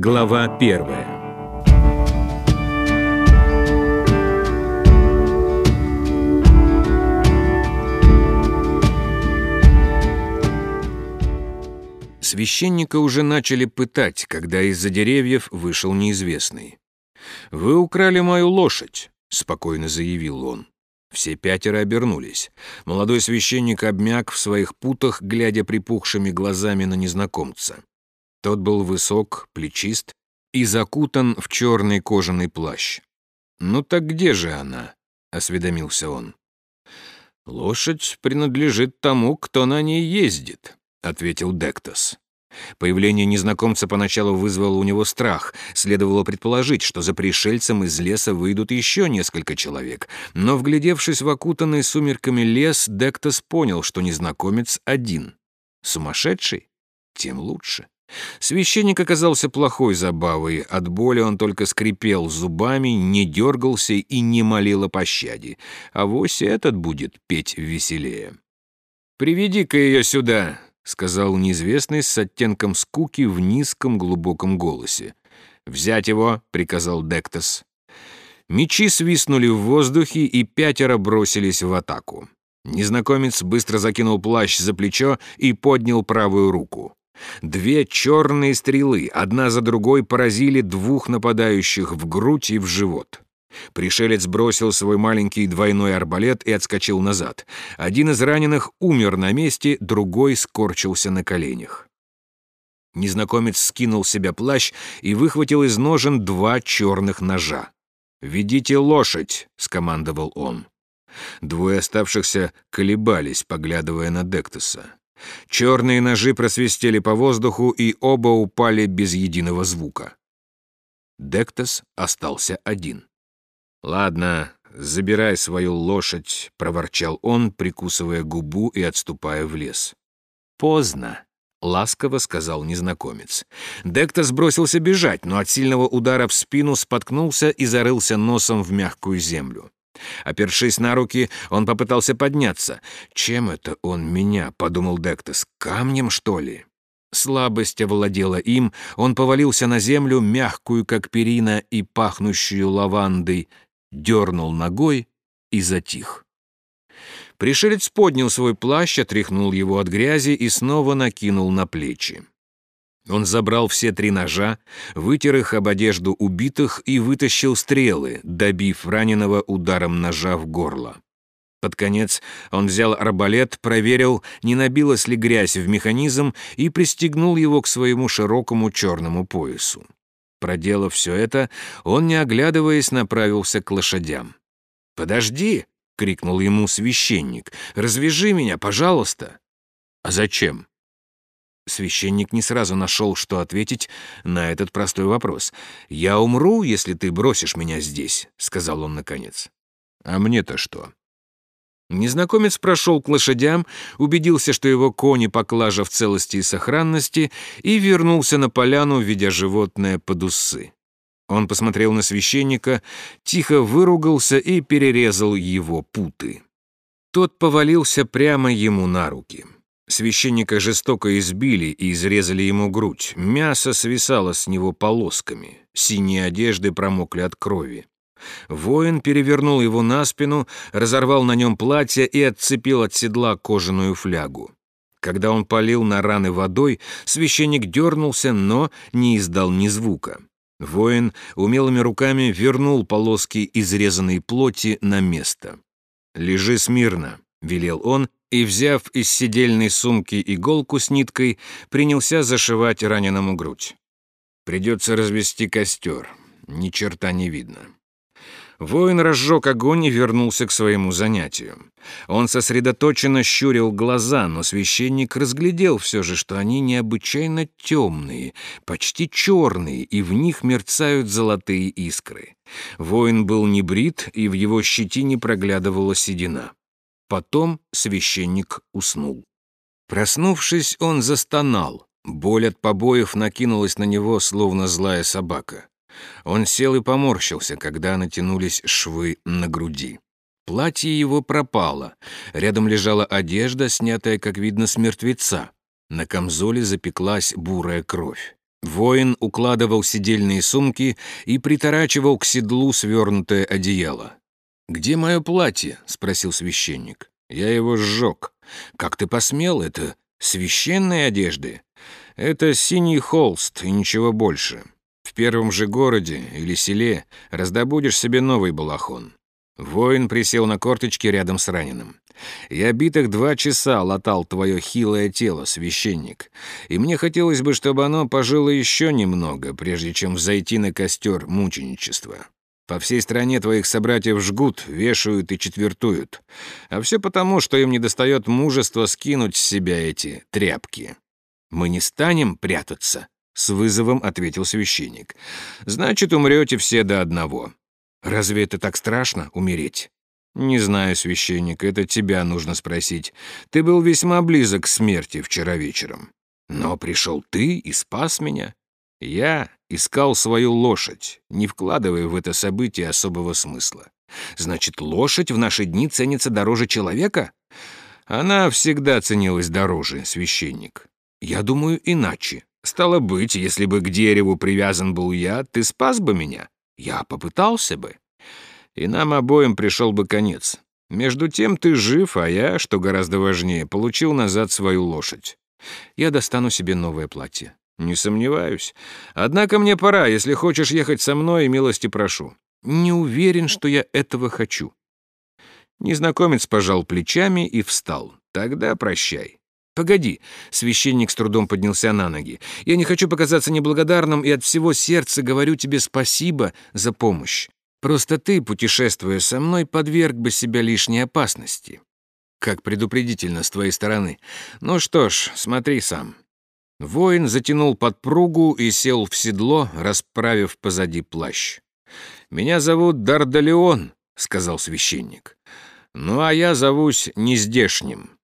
Глава первая Священника уже начали пытать, когда из-за деревьев вышел неизвестный. «Вы украли мою лошадь», — спокойно заявил он. Все пятеро обернулись. Молодой священник обмяк в своих путах, глядя припухшими глазами на незнакомца. Тот был высок, плечист и закутан в черный кожаный плащ. «Ну так где же она?» — осведомился он. «Лошадь принадлежит тому, кто на ней ездит», — ответил Дектос. Появление незнакомца поначалу вызвало у него страх. Следовало предположить, что за пришельцем из леса выйдут еще несколько человек. Но, вглядевшись в окутанный сумерками лес, Дектос понял, что незнакомец один. Сумасшедший? Тем лучше. Священник оказался плохой забавой. От боли он только скрипел зубами, не дергался и не молил о пощаде. А вось этот будет петь веселее. «Приведи-ка ее сюда», сказал неизвестный с оттенком скуки в низком глубоком голосе. «Взять его!» — приказал Дектос. Мечи свистнули в воздухе, и пятеро бросились в атаку. Незнакомец быстро закинул плащ за плечо и поднял правую руку. Две черные стрелы, одна за другой, поразили двух нападающих в грудь и в живот. Пришелец бросил свой маленький двойной арбалет и отскочил назад. Один из раненых умер на месте, другой скорчился на коленях. Незнакомец скинул с себя плащ и выхватил из ножен два черных ножа. «Ведите лошадь!» — скомандовал он. Двое оставшихся колебались, поглядывая на Дектуса. Черные ножи просвистели по воздуху, и оба упали без единого звука. Дектос остался один. «Ладно, забирай свою лошадь», — проворчал он, прикусывая губу и отступая в лес. «Поздно», — ласково сказал незнакомец. Дектор сбросился бежать, но от сильного удара в спину споткнулся и зарылся носом в мягкую землю. Опершись на руки, он попытался подняться. «Чем это он меня?» — подумал Дектес. «Камнем, что ли?» Слабость овладела им, он повалился на землю, мягкую, как перина, и пахнущую лавандой, дернул ногой и затих. Пришелец поднял свой плащ, отряхнул его от грязи и снова накинул на плечи. Он забрал все три ножа, вытер их об одежду убитых и вытащил стрелы, добив раненого ударом ножа в горло. Под конец он взял арбалет, проверил, не набилась ли грязь в механизм и пристегнул его к своему широкому черному поясу. Проделав все это, он, не оглядываясь, направился к лошадям. «Подожди!» — крикнул ему священник. «Развяжи меня, пожалуйста!» «А зачем?» Священник не сразу нашел, что ответить на этот простой вопрос. «Я умру, если ты бросишь меня здесь», — сказал он наконец. «А мне-то что?» Незнакомец прошел к лошадям, убедился, что его кони поклажа в целости и сохранности, и вернулся на поляну, ведя животное под усы. Он посмотрел на священника, тихо выругался и перерезал его путы. Тот повалился прямо ему на руки. Священника жестоко избили и изрезали ему грудь. Мясо свисало с него полосками. Синие одежды промокли от крови. Воин перевернул его на спину, разорвал на нем платье и отцепил от седла кожаную флягу. Когда он полил на раны водой, священник дернулся, но не издал ни звука. Воин умелыми руками вернул полоски изрезанной плоти на место. «Лежи смирно», — велел он, и, взяв из сидельной сумки иголку с ниткой, принялся зашивать раненому грудь. «Придется развести костер. Ни черта не видно». Воин разжег огонь и вернулся к своему занятию. Он сосредоточенно щурил глаза, но священник разглядел все же, что они необычайно темные, почти черные, и в них мерцают золотые искры. Воин был не брит, и в его щетине проглядывала седина. Потом священник уснул. Проснувшись, он застонал. Боль от побоев накинулась на него, словно злая собака. Он сел и поморщился, когда натянулись швы на груди. Платье его пропало. Рядом лежала одежда, снятая, как видно, с мертвеца. На камзоле запеклась бурая кровь. Воин укладывал сидельные сумки и приторачивал к седлу свернутое одеяло. «Где мое платье?» — спросил священник. «Я его сжег. Как ты посмел? Это священные одежды? Это синий холст и ничего больше. В первом же городе или селе раздобудешь себе новый балахон». Воин присел на корточки рядом с раненым. Я битых два часа латал твое хилое тело, священник, и мне хотелось бы, чтобы оно пожило еще немного, прежде чем взойти на костер мученичества. По всей стране твоих собратьев жгут, вешают и четвертуют. А все потому, что им недостает мужества скинуть с себя эти тряпки. Мы не станем прятаться, — с вызовом ответил священник. Значит, умрете все до одного. Разве это так страшно, умереть? «Не знаю, священник, это тебя нужно спросить. Ты был весьма близок к смерти вчера вечером. Но пришел ты и спас меня. Я искал свою лошадь, не вкладывая в это событие особого смысла. Значит, лошадь в наши дни ценится дороже человека? Она всегда ценилась дороже, священник. Я думаю иначе. Стало быть, если бы к дереву привязан был я, ты спас бы меня. Я попытался бы и нам обоим пришел бы конец. Между тем ты жив, а я, что гораздо важнее, получил назад свою лошадь. Я достану себе новое платье. Не сомневаюсь. Однако мне пора, если хочешь ехать со мной, милости прошу. Не уверен, что я этого хочу. Незнакомец пожал плечами и встал. Тогда прощай. «Погоди», — священник с трудом поднялся на ноги. «Я не хочу показаться неблагодарным и от всего сердца говорю тебе спасибо за помощь. Просто ты, путешествуя со мной, подверг бы себя лишней опасности. Как предупредительно с твоей стороны. Ну что ж, смотри сам». Воин затянул подпругу и сел в седло, расправив позади плащ. «Меня зовут Дардалеон», — сказал священник. «Ну, а я зовусь Нездешним».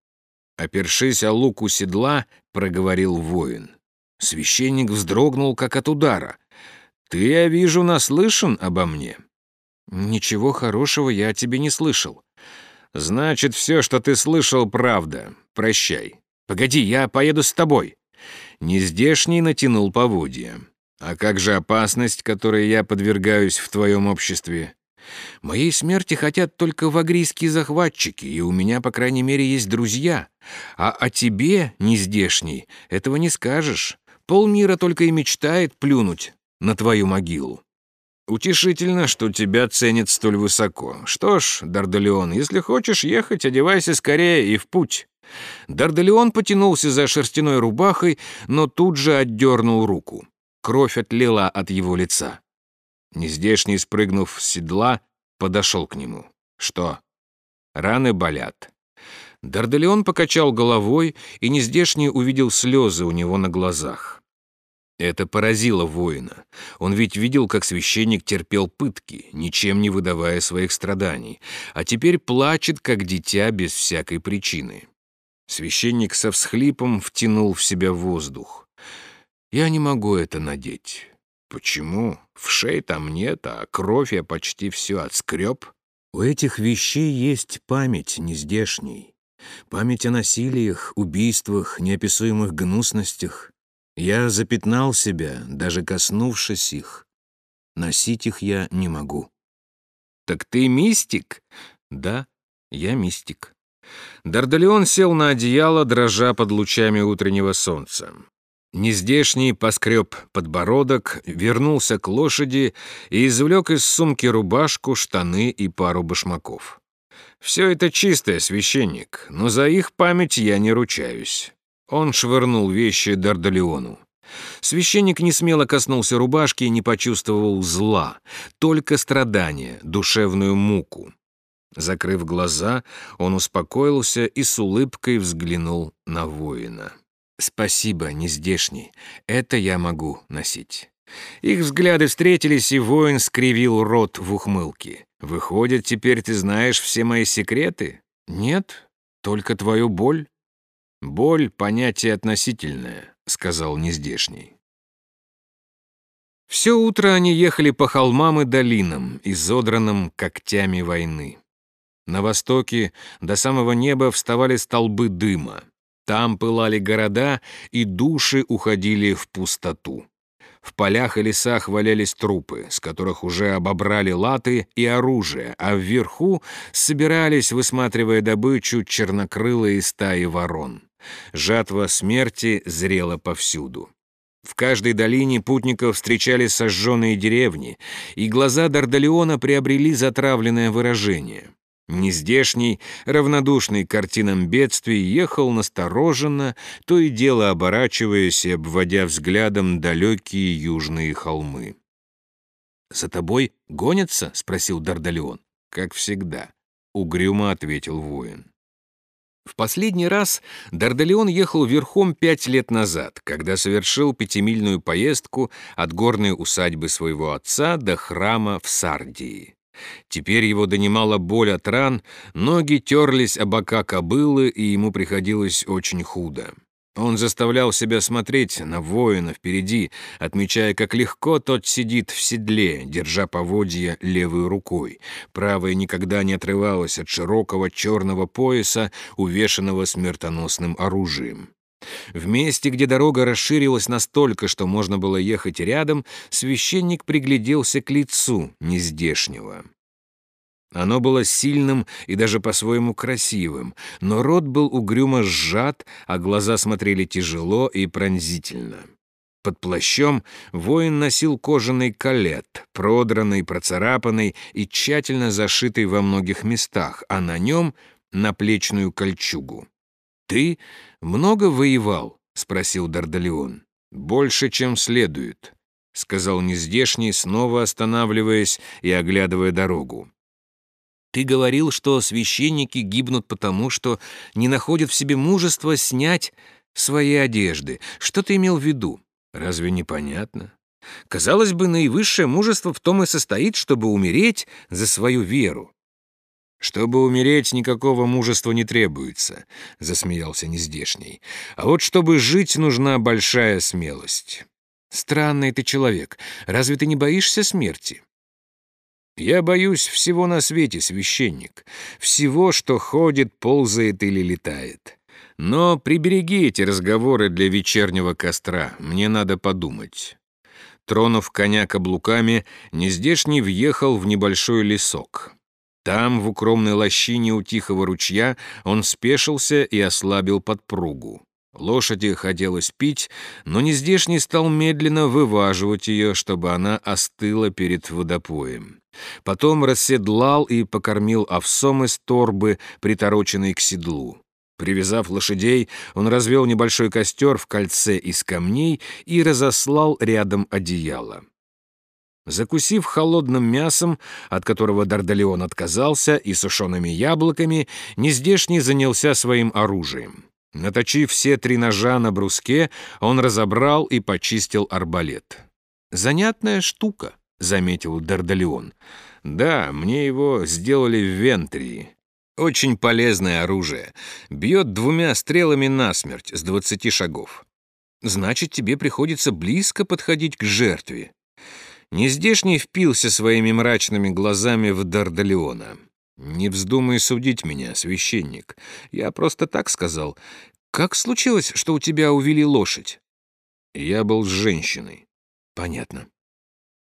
Опершись о луку седла, проговорил воин. Священник вздрогнул, как от удара. «Ты, я вижу, наслышан обо мне. «Ничего хорошего я о тебе не слышал». «Значит, все, что ты слышал, правда. Прощай. Погоди, я поеду с тобой». Нездешний натянул поводья. «А как же опасность, которой я подвергаюсь в твоем обществе?» «Моей смерти хотят только вагрийские захватчики, и у меня, по крайней мере, есть друзья. А о тебе, нездешний, этого не скажешь. Полмира только и мечтает плюнуть на твою могилу». «Утешительно, что тебя ценят столь высоко. Что ж, Дардалеон, если хочешь ехать, одевайся скорее и в путь». Дардалеон потянулся за шерстяной рубахой, но тут же отдернул руку. Кровь отлила от его лица. Нездешний, спрыгнув с седла, подошел к нему. «Что?» «Раны болят». Дардалеон покачал головой, и Нездешний увидел слезы у него на глазах. Это поразило воина. Он ведь видел, как священник терпел пытки, ничем не выдавая своих страданий, а теперь плачет, как дитя, без всякой причины. Священник со всхлипом втянул в себя воздух. «Я не могу это надеть». «Почему? В шее там нет, а кровь я почти все отскреб». «У этих вещей есть память нездешней. Память о насилиях, убийствах, неописуемых гнусностях». Я запятнал себя, даже коснувшись их. Носить их я не могу. «Так ты мистик?» «Да, я мистик». Дардалион сел на одеяло, дрожа под лучами утреннего солнца. Нездешний поскреб подбородок, вернулся к лошади и извлек из сумки рубашку, штаны и пару башмаков. «Все это чистое, священник, но за их память я не ручаюсь. Он швырнул вещи Дардалиону. Священник не смело коснулся рубашки и не почувствовал зла, только страдания, душевную муку. Закрыв глаза, он успокоился и с улыбкой взглянул на воина. «Спасибо, нездешний. Это я могу носить». Их взгляды встретились, и воин скривил рот в ухмылке. «Выходит, теперь ты знаешь все мои секреты?» «Нет, только твою боль». «Боль — понятие относительное», — сказал нездешний. Все утро они ехали по холмам и долинам, изодранным когтями войны. На востоке до самого неба вставали столбы дыма. Там пылали города, и души уходили в пустоту. В полях и лесах валялись трупы, с которых уже обобрали латы и оружие, а вверху собирались, высматривая добычу, чернокрылые стаи ворон. Жатва смерти зрела повсюду. В каждой долине путников встречали сожженные деревни, и глаза Дардалиона приобрели затравленное выражение. Нездешний, равнодушный к картинам бедствий, ехал настороженно, то и дело оборачиваясь и обводя взглядом далекие южные холмы. «За тобой гонятся?» — спросил Дардалион. «Как всегда», — угрюмо ответил воин. В последний раз Дардалион ехал верхом пять лет назад, когда совершил пятимильную поездку от горной усадьбы своего отца до храма в Сардии. Теперь его донимала боль от ран, ноги терлись о бока кобылы, и ему приходилось очень худо. Он заставлял себя смотреть на воина впереди, отмечая, как легко тот сидит в седле, держа поводья левой рукой. Правая никогда не отрывалась от широкого черного пояса, увешанного смертоносным оружием. В месте, где дорога расширилась настолько, что можно было ехать рядом, священник пригляделся к лицу нездешнего. Оно было сильным и даже по-своему красивым, но рот был угрюмо сжат, а глаза смотрели тяжело и пронзительно. Под плащом воин носил кожаный калет, продранный, процарапанный и тщательно зашитый во многих местах, а на нем — наплечную кольчугу. «Ты много воевал?» — спросил Дардалион. «Больше, чем следует», — сказал нездешний, снова останавливаясь и оглядывая дорогу. «Ты говорил, что священники гибнут потому, что не находят в себе мужества снять свои одежды. Что ты имел в виду? Разве непонятно? Казалось бы, наивысшее мужество в том и состоит, чтобы умереть за свою веру. «Чтобы умереть, никакого мужества не требуется», — засмеялся нездешний. «А вот чтобы жить, нужна большая смелость. Странный ты человек. Разве ты не боишься смерти?» «Я боюсь всего на свете, священник. Всего, что ходит, ползает или летает. Но прибереги эти разговоры для вечернего костра. Мне надо подумать». Тронув коня каблуками, нездешний въехал в небольшой лесок. Там, в укромной лощине у тихого ручья, он спешился и ослабил подпругу. Лошади хотелось пить, но нездешний стал медленно вываживать ее, чтобы она остыла перед водопоем. Потом расседлал и покормил овсом из торбы, притороченной к седлу. Привязав лошадей, он развел небольшой костер в кольце из камней и разослал рядом одеяло. Закусив холодным мясом, от которого Дардалеон отказался, и сушеными яблоками, нездешний занялся своим оружием. Наточив все три ножа на бруске, он разобрал и почистил арбалет. «Занятная штука», — заметил Дардалеон. «Да, мне его сделали в Вентрии. Очень полезное оружие. Бьет двумя стрелами насмерть с двадцати шагов. Значит, тебе приходится близко подходить к жертве. Нездешний впился своими мрачными глазами в Дардалеона. «Не вздумай судить меня, священник. Я просто так сказал. Как случилось, что у тебя увели лошадь?» «Я был с женщиной». «Понятно».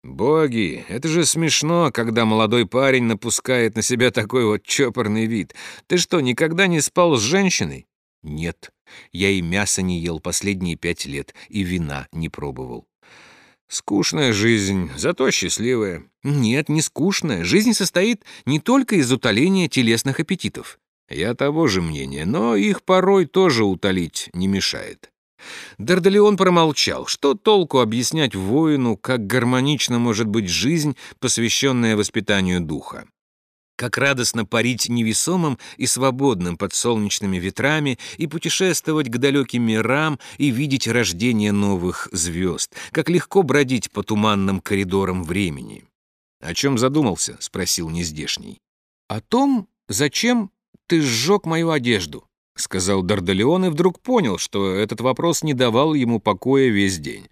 «Боги, это же смешно, когда молодой парень напускает на себя такой вот чопорный вид. Ты что, никогда не спал с женщиной?» «Нет, я и мясо не ел последние пять лет, и вина не пробовал». Скучная жизнь, зато счастливая. Нет, не скучная. Жизнь состоит не только из утоления телесных аппетитов. Я того же мнения, но их порой тоже утолить не мешает. Дардалион промолчал. Что толку объяснять воину, как гармонично может быть жизнь, посвященная воспитанию духа? Как радостно парить невесомым и свободным под солнечными ветрами и путешествовать к далеким мирам и видеть рождение новых звезд. Как легко бродить по туманным коридорам времени. «О чем задумался?» — спросил нездешний. «О том, зачем ты сжег мою одежду», — сказал Дардалеон и вдруг понял, что этот вопрос не давал ему покоя весь день.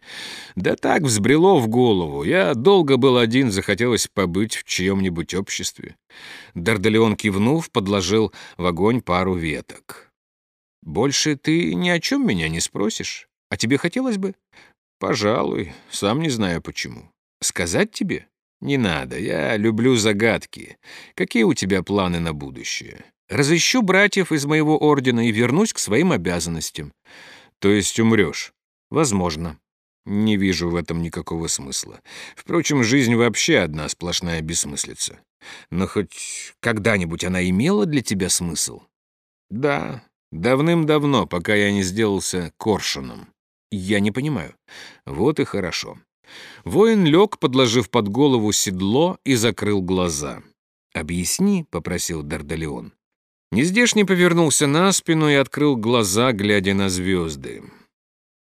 «Да так взбрело в голову. Я долго был один, захотелось побыть в чьем-нибудь обществе». Дардалеон, кивнув, подложил в огонь пару веток. «Больше ты ни о чем меня не спросишь? А тебе хотелось бы?» Пожалуй, сам не знаю почему. Сказать тебе? Не надо, я люблю загадки. Какие у тебя планы на будущее? Разыщу братьев из моего ордена и вернусь к своим обязанностям. То есть умрешь? Возможно. Не вижу в этом никакого смысла. Впрочем, жизнь вообще одна сплошная бессмыслица. Но хоть когда-нибудь она имела для тебя смысл? Да, давным-давно, пока я не сделался коршуном. Я не понимаю. Вот и хорошо. Воин лег, подложив под голову седло и закрыл глаза. «Объясни», — попросил Дардалеон. Нездешний повернулся на спину и открыл глаза, глядя на звезды.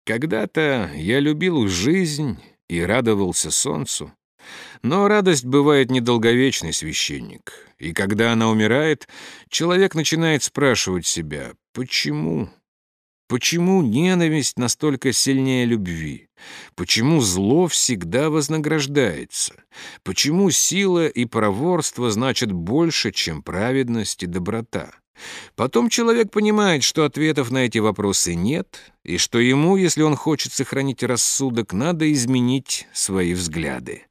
«Когда-то я любил жизнь и радовался солнцу. Но радость бывает недолговечный, священник. И когда она умирает, человек начинает спрашивать себя, почему? Почему ненависть настолько сильнее любви? Почему зло всегда вознаграждается? Почему сила и проворство значат больше, чем праведность и доброта? Потом человек понимает, что ответов на эти вопросы нет, и что ему, если он хочет сохранить рассудок, надо изменить свои взгляды.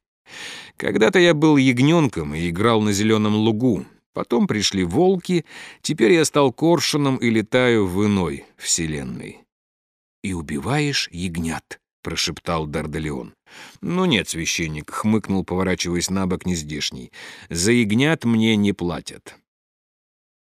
Когда-то я был ягненком и играл на зеленом лугу, Потом пришли волки, теперь я стал коршуном и летаю в иной вселенной. «И убиваешь ягнят», — прошептал Дардалеон. «Ну нет, священник», — хмыкнул, поворачиваясь на бок нездешний. «За ягнят мне не платят.